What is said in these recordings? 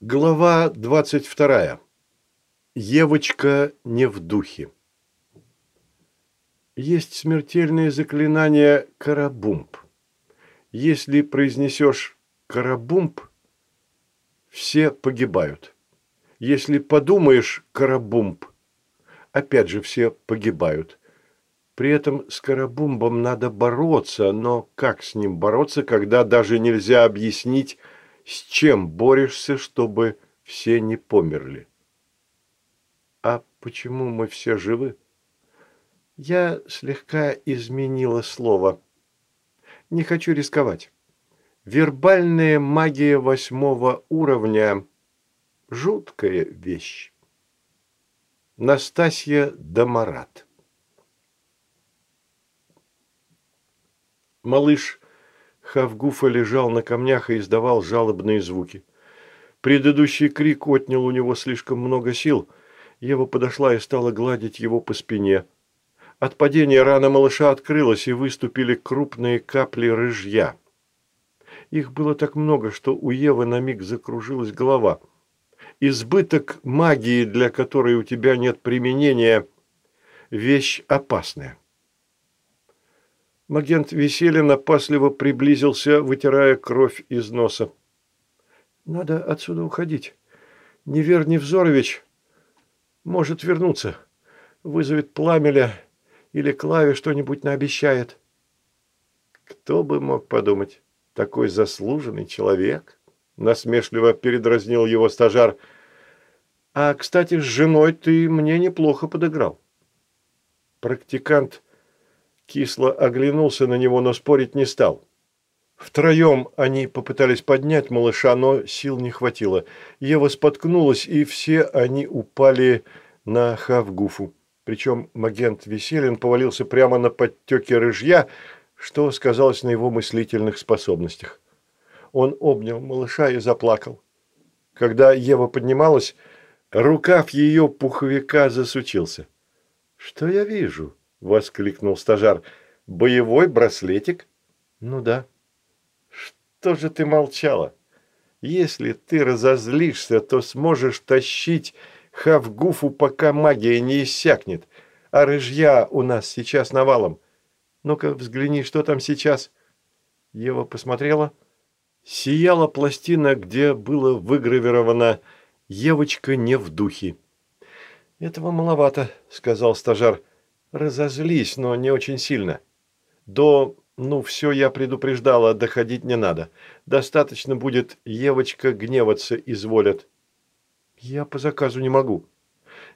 Глава 22. Евочка не в духе. Есть смертельное заклинание «карабумб». Если произнесешь «карабумб», все погибают. Если подумаешь «карабумб», опять же все погибают. При этом с карабумбом надо бороться, но как с ним бороться, когда даже нельзя объяснить, с чем борешься, чтобы все не померли? А почему мы все живы? Я слегка изменила слово. Не хочу рисковать. Вербальная магия восьмого уровня – жуткая вещь. Настасья Дамарат Малыш Хавгуфа лежал на камнях и издавал жалобные звуки. Предыдущий крик отнял у него слишком много сил. Ева подошла и стала гладить его по спине. От падения рана малыша открылась, и выступили крупные капли рыжья. Их было так много, что у Евы на миг закружилась голова. Избыток магии, для которой у тебя нет применения, вещь опасная. Магент Веселин опасливо приблизился, вытирая кровь из носа. «Надо отсюда уходить. Невер Невзорович может вернуться. Вызовет Пламеля или Клаве что-нибудь наобещает». «Кто бы мог подумать, такой заслуженный человек?» Насмешливо передразнил его стажар. «А, кстати, с женой ты мне неплохо подыграл». Практикант Кисло оглянулся на него, но спорить не стал. Втроем они попытались поднять малыша, но сил не хватило. Ева споткнулась, и все они упали на Хавгуфу. Причем магент Веселин повалился прямо на подтеке рыжья, что сказалось на его мыслительных способностях. Он обнял малыша и заплакал. Когда Ева поднималась, рукав ее пуховика засучился. «Что я вижу?» – воскликнул стажар. «Боевой браслетик?» «Ну да». «Что же ты молчала? Если ты разозлишься, то сможешь тащить Хавгуфу, пока магия не иссякнет. А рыжья у нас сейчас навалом. Ну-ка, взгляни, что там сейчас». Ева посмотрела. Сияла пластина, где было выгравировано «Евочка не в духе». «Этого маловато», – сказал стажар. Разозлись, но не очень сильно. До «ну все, я предупреждала, доходить не надо. Достаточно будет Евочка гневаться изволят». «Я по заказу не могу».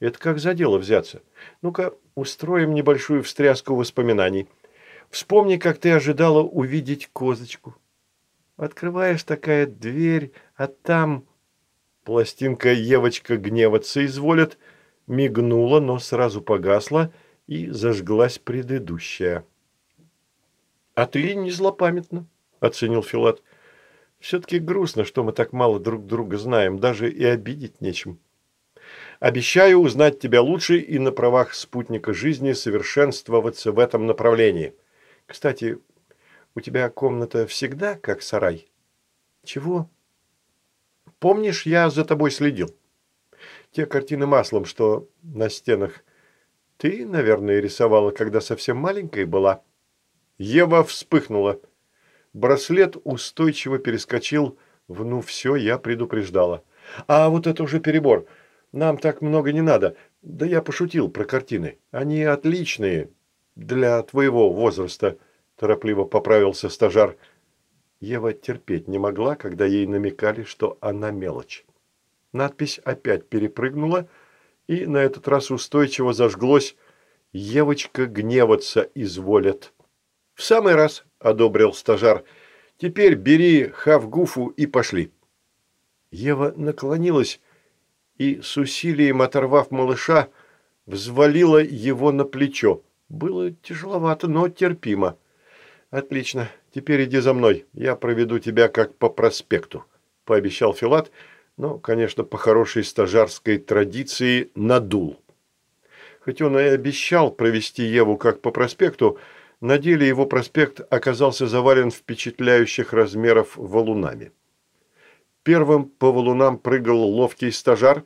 «Это как за дело взяться? Ну-ка, устроим небольшую встряску воспоминаний. Вспомни, как ты ожидала увидеть козочку. Открываешь такая дверь, а там...» Пластинка Евочка гневаться изволят, мигнула, но сразу погасла – и зажглась предыдущая. «А ты не злопамятна», – оценил Филат. «Все-таки грустно, что мы так мало друг друга знаем, даже и обидеть нечем. Обещаю узнать тебя лучше и на правах спутника жизни совершенствоваться в этом направлении. Кстати, у тебя комната всегда как сарай?» «Чего?» «Помнишь, я за тобой следил? Те картины маслом, что на стенах ты, наверное, рисовала, когда совсем маленькой была. Ева вспыхнула. Браслет устойчиво перескочил в «ну все, я предупреждала». А вот это уже перебор. Нам так много не надо. Да я пошутил про картины. Они отличные для твоего возраста, торопливо поправился стажар. Ева терпеть не могла, когда ей намекали, что она мелочь. Надпись опять перепрыгнула, и на этот раз устойчиво зажглось «Евочка гневаться изволят». «В самый раз», – одобрил стажар, – «теперь бери Хавгуфу и пошли». Ева наклонилась и, с усилием оторвав малыша, взвалила его на плечо. Было тяжеловато, но терпимо. «Отлично, теперь иди за мной, я проведу тебя как по проспекту», – пообещал Филат, – но, конечно, по хорошей стажарской традиции надул. Хоть он и обещал провести Еву как по проспекту, на деле его проспект оказался завален впечатляющих размеров валунами. Первым по валунам прыгал ловкий стажар.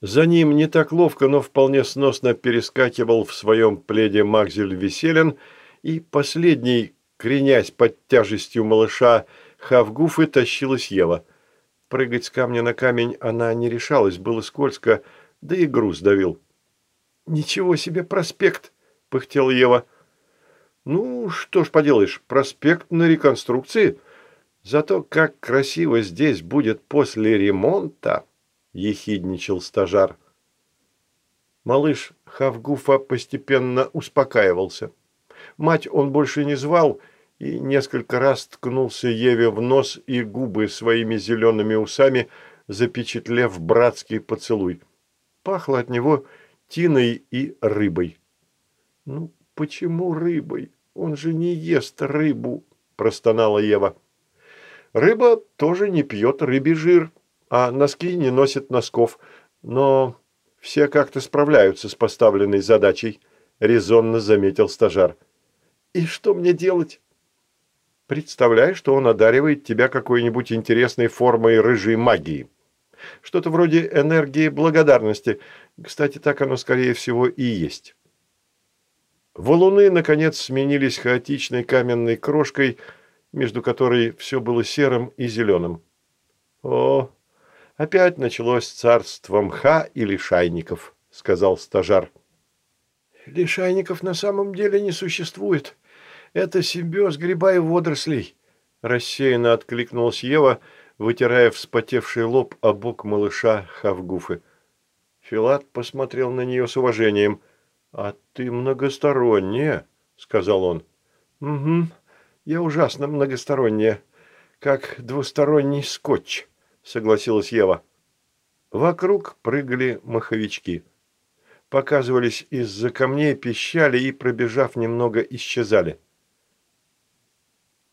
За ним не так ловко, но вполне сносно перескакивал в своем пледе Макзель Веселин, и последний, кренясь под тяжестью малыша, Хавгуфы тащилась Ева. Прыгать с камня на камень она не решалась, было скользко, да и груз давил. «Ничего себе проспект!» – пыхтела Ева. «Ну, что ж поделаешь, проспект на реконструкции. Зато как красиво здесь будет после ремонта!» – ехидничал стажар. Малыш Хавгуфа постепенно успокаивался. Мать он больше не звал и несколько раз ткнулся Еве в нос и губы своими зелеными усами, запечатлев братский поцелуй. Пахло от него тиной и рыбой. «Ну, почему рыбой? Он же не ест рыбу», – простонала Ева. «Рыба тоже не пьет рыбий жир, а носки не носит носков, но все как-то справляются с поставленной задачей», – резонно заметил стажар. «И что мне делать?» «Представляй, что он одаривает тебя какой-нибудь интересной формой рыжей магии. Что-то вроде энергии благодарности. Кстати, так оно, скорее всего, и есть». Валуны, наконец, сменились хаотичной каменной крошкой, между которой все было серым и зеленым. «О, опять началось царство мха и лишайников», — сказал стажар. «Лишайников на самом деле не существует. Это симбиоз гриба и водорослей», — рассеянно откликнулась Ева, вытирая вспотевший лоб о бок малыша Хавгуфы. Филат посмотрел на нее с уважением — «А ты многосторонняя», — сказал он. «Угу, я ужасно многосторонняя, как двусторонний скотч», — согласилась Ева. Вокруг прыгали маховички. Показывались из-за камней, пищали и, пробежав немного, исчезали.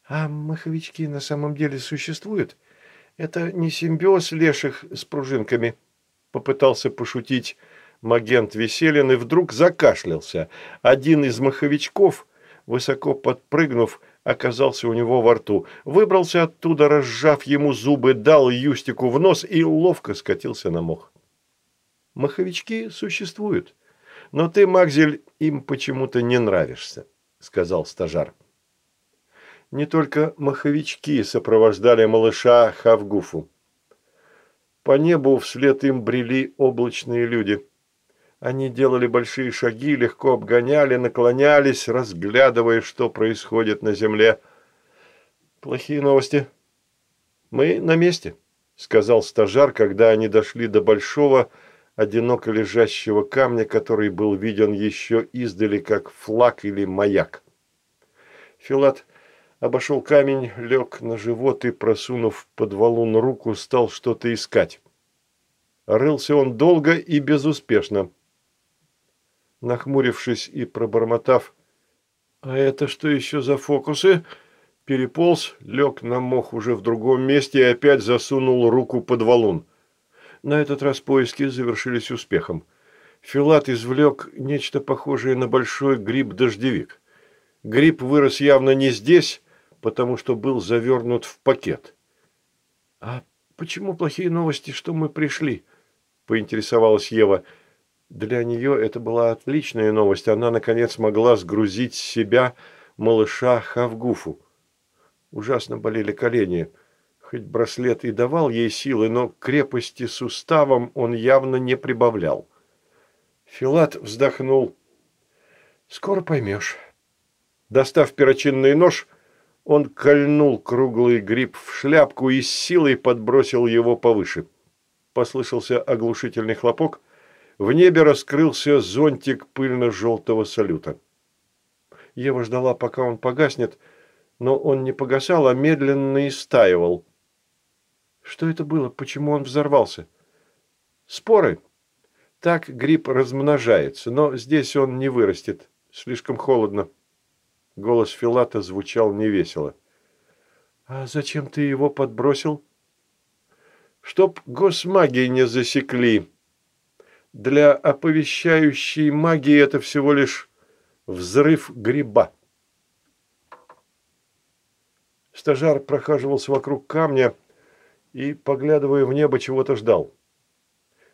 «А маховички на самом деле существуют? Это не симбиоз леших с пружинками?» — попытался пошутить Магент Веселин и вдруг закашлялся. Один из маховичков, высоко подпрыгнув, оказался у него во рту. Выбрался оттуда, разжав ему зубы, дал Юстику в нос и ловко скатился на мох. Маховички существуют, но ты, Магзель, им почему-то не нравишься, сказал стажар. Не только маховички сопровождали малыша Хавгуфу. По небу вслед им брели облачные люди – они делали большие шаги, легко обгоняли, наклонялись, разглядывая, что происходит на земле. Плохие новости. Мы на месте, сказал стажар, когда они дошли до большого, одиноко лежащего камня, который был виден еще издали, как флаг или маяк. Филат обошел камень, лег на живот и, просунув под валун руку, стал что-то искать. Рылся он долго и безуспешно нахмурившись и пробормотав «А это что еще за фокусы?» переполз, лег на мох уже в другом месте и опять засунул руку под валун. На этот раз поиски завершились успехом. Филат извлек нечто похожее на большой гриб-дождевик. Гриб вырос явно не здесь, потому что был завернут в пакет. «А почему плохие новости, что мы пришли?» – поинтересовалась Ева – для нее это была отличная новость. Она, наконец, могла сгрузить с себя малыша Хавгуфу. Ужасно болели колени. Хоть браслет и давал ей силы, но крепости суставом он явно не прибавлял. Филат вздохнул. «Скоро поймешь». Достав перочинный нож, он кольнул круглый гриб в шляпку и с силой подбросил его повыше. Послышался оглушительный хлопок – в небе раскрылся зонтик пыльно-желтого салюта. Ева ждала, пока он погаснет, но он не погасал, а медленно истаивал. Что это было? Почему он взорвался? Споры. Так гриб размножается, но здесь он не вырастет. Слишком холодно. Голос Филата звучал невесело. «А зачем ты его подбросил?» «Чтоб госмагии не засекли», для оповещающей магии это всего лишь взрыв гриба. Стажар прохаживался вокруг камня и, поглядывая в небо, чего-то ждал.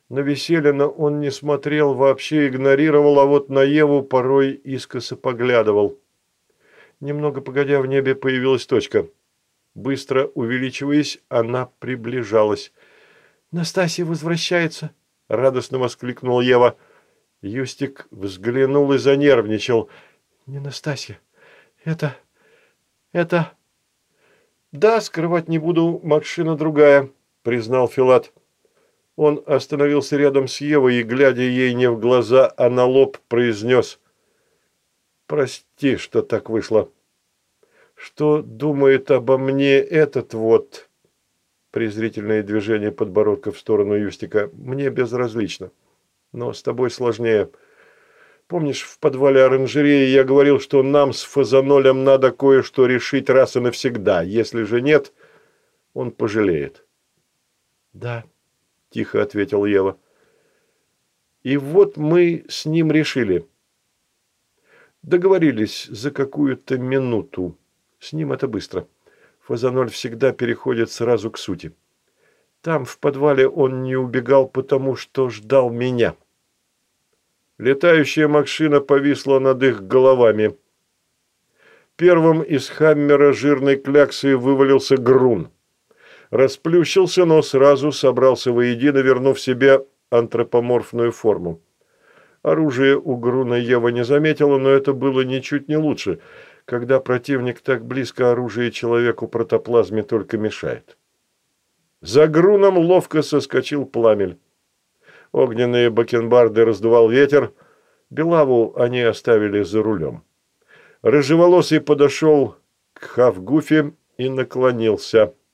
На Веселина он не смотрел, вообще игнорировал, а вот на Еву порой искоса поглядывал. Немного погодя, в небе появилась точка. Быстро увеличиваясь, она приближалась. «Настасья возвращается!» – радостно воскликнула Ева. Юстик взглянул и занервничал. «Не Настасья. Это... это...» «Да, скрывать не буду, машина другая», – признал Филат. Он остановился рядом с Евой и, глядя ей не в глаза, а на лоб, произнес «Прости, что так вышло. Что думает обо мне этот вот...» Презрительное движение подбородка в сторону Юстика. «Мне безразлично. Но с тобой сложнее. Помнишь, в подвале оранжереи я говорил, что нам с Фазанолем надо кое-что решить раз и навсегда. Если же нет, он пожалеет». «Да», тихо ответил Ева. И вот мы с ним решили. Договорились за какую-то минуту. С ним это быстро. Фазаноль всегда переходит сразу к сути. Там, в подвале, он не убегал, потому что ждал меня. Летающая машина повисла над их головами. Первым из Хаммера жирной кляксой вывалился Грун расплющился, но сразу собрался воедино, вернув себе антропоморфную форму. Оружие у Груна Ева не заметила, но это было ничуть не лучше. Когда противник так близко, оружие человеку протоплазме только мешает. За Груном ловко соскочил пламель. Огненные бакенбарды раздувал ветер. Белаву они оставили за рулем. Рыжеволосый подошел к Хавгуфе и наклонился –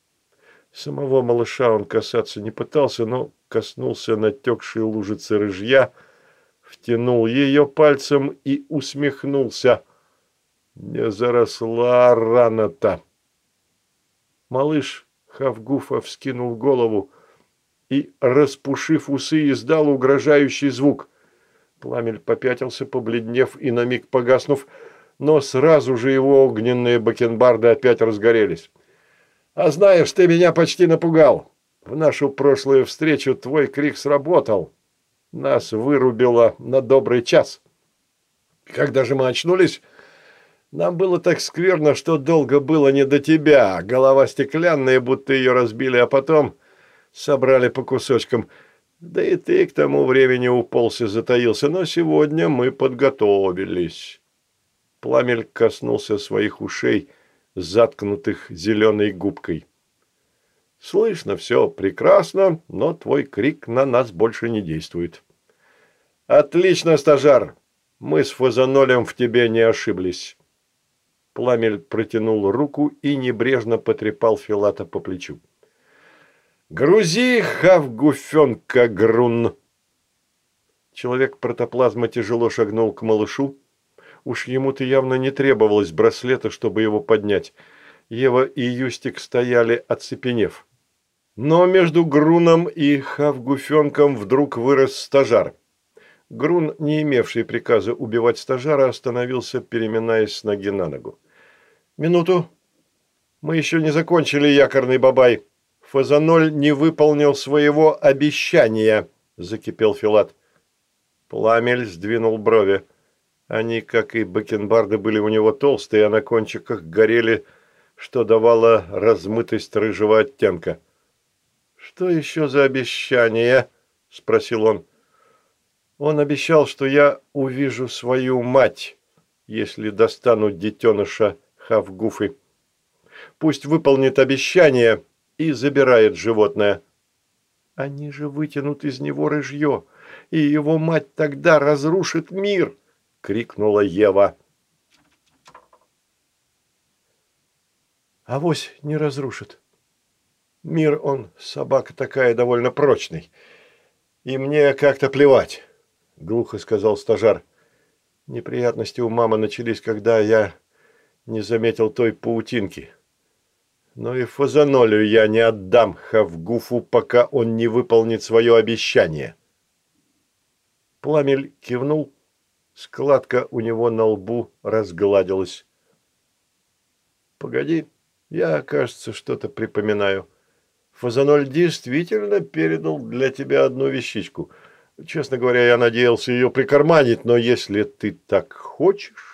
Самого малыша он касаться не пытался, но коснулся натекшей лужицы рыжья, втянул ее пальцем и усмехнулся. Не заросла рана-то. Малыш Хавгуфа вскинул голову и, распушив усы, издал угрожающий звук. Пламель попятился, побледнев и на миг погаснув, но сразу же его огненные бакенбарды опять разгорелись. А знаешь, ты меня почти напугал. В нашу прошлую встречу твой крик сработал. Нас вырубило на добрый час. Когда же мы очнулись, нам было так скверно, что долго было не до тебя. Голова стеклянная, будто ее разбили, а потом собрали по кусочкам. Да и ты к тому времени уполз и затаился. Но сегодня мы подготовились. Пламель коснулся своих ушей – заткнутых зеленой губкой. «Слышно все прекрасно, но твой крик на нас больше не действует». «Отлично, стажар! Мы с Фазанолем в тебе не ошиблись». Пламель протянул руку и небрежно потрепал Филата по плечу. «Грузи, хавгуфенка, грун!» Человек-протоплазма тяжело шагнул к малышу, Уж ему-то явно не требовалось браслета, чтобы его поднять. Ева и Юстик стояли, оцепенев. Но между Груном и Хавгуфенком вдруг вырос стажар. Грун, не имевший приказа убивать стажара, остановился, переминаясь с ноги на ногу. «Минуту. Мы еще не закончили, якорный бабай. Фазаноль не выполнил своего обещания», – закипел Филат. Пламель сдвинул брови. Они, как и бакенбарды, были у него толстые, а на кончиках горели, что давало размытость рыжего оттенка. «Что еще за обещание?» – спросил он. «Он обещал, что я увижу свою мать, если достану детеныша Хавгуфы. Пусть выполнит обещание и забирает животное». «Они же вытянут из него рыжье, и его мать тогда разрушит мир!» – крикнула Ева. «Авось не разрушит. Мир он, собака такая, довольно прочный. И мне как-то плевать», – глухо сказал стажар. «Неприятности у мамы начались, когда я не заметил той паутинки. Но и Фазанолю я не отдам Хавгуфу, пока он не выполнит свое обещание». Пламель кивнул Складка у него на лбу разгладилась. «Погоди, я, кажется, что-то припоминаю. Фазаноль действительно передал для тебя одну вещичку. Честно говоря, я надеялся ее прикарманить, но если ты так хочешь...»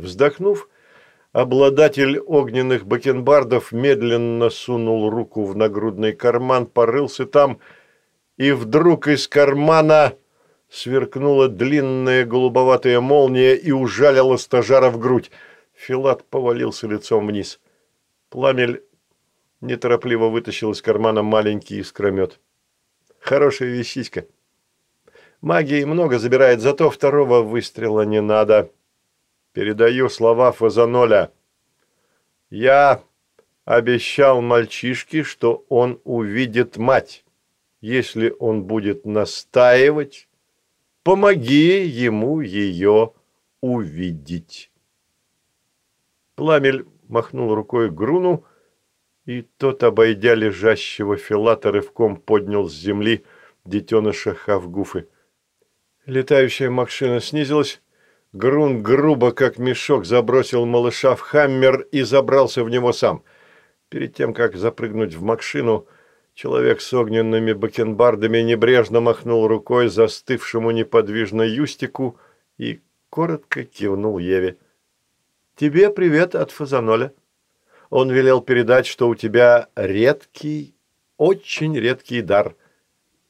Вздохнув, обладатель огненных бакенбардов медленно сунул руку в нагрудный карман, порылся там, и вдруг из кармана сверкнула длинная голубоватая молния и ужалила стажара в грудь. Филат повалился лицом вниз. Пламель неторопливо вытащил из кармана маленький искромет. Хорошая вещичка. Магии много забирает, зато второго выстрела не надо. Передаю слова Фазаноля. Я обещал мальчишке, что он увидит мать. Если он будет настаивать, помоги ему ее увидеть. Пламель махнул рукой Груну, и тот, обойдя лежащего Филата, рывком поднял с земли детеныша Хавгуфы. Летающая машина снизилась, Грун грубо, как мешок, забросил малыша в хаммер и забрался в него сам. Перед тем, как запрыгнуть в машину, человек с огненными бакенбардами небрежно махнул рукой застывшему неподвижно Юстику и коротко кивнул Еве. «Тебе привет от Фазаноля. Он велел передать, что у тебя редкий, очень редкий дар.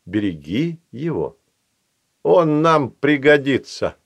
Береги его. Он нам пригодится».